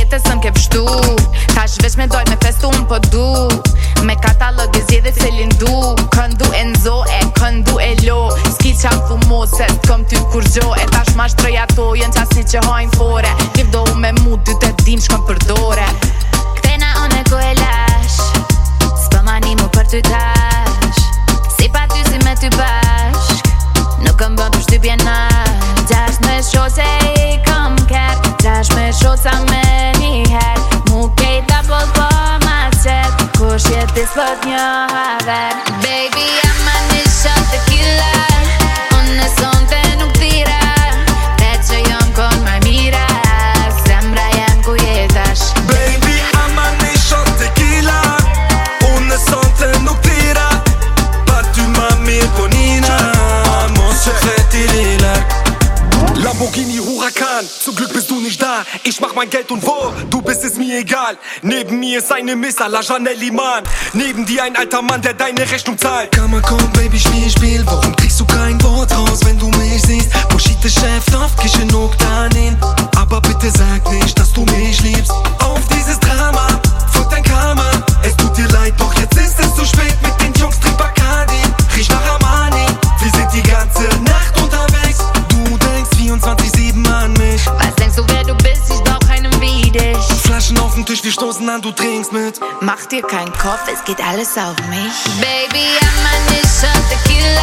jetës më ke pështu Ta veç me dojt me festu Unë po du Me katalog e zjedhe se lindu Këndu e nëzo e këndu e lo Ski qa më fumo se të këm ty kur gjo E ta është ma shtroj ato jënë qasni që hajnë fore Kif do me mu dy të dim shkëm përdore Këtena onë e ko e lash Së pëmani mu për ty tash Si pa ty si me ty bashk Nuk këm bëm për na Gjash me shose i këm kër Gjash me shosa Zum Glück bist du nicht da, ich mach mein Geld und wo, du bist es mir egal. Neben mir ist eine Miss à la Janelle Iman. Neben dir ein alter Mann, der deine Rechnung zahlt. Kann man kommen, Baby, spiel, spiel. Warum kriegst du kein Wort raus, wenn du mich siehst? Bushite Chef, auf ich genug Tisch, wir stoßen an, du trinkst mit. Mach dir keinen Kopf, es geht alles auf mich. Baby, I'm an Issue, Tequila.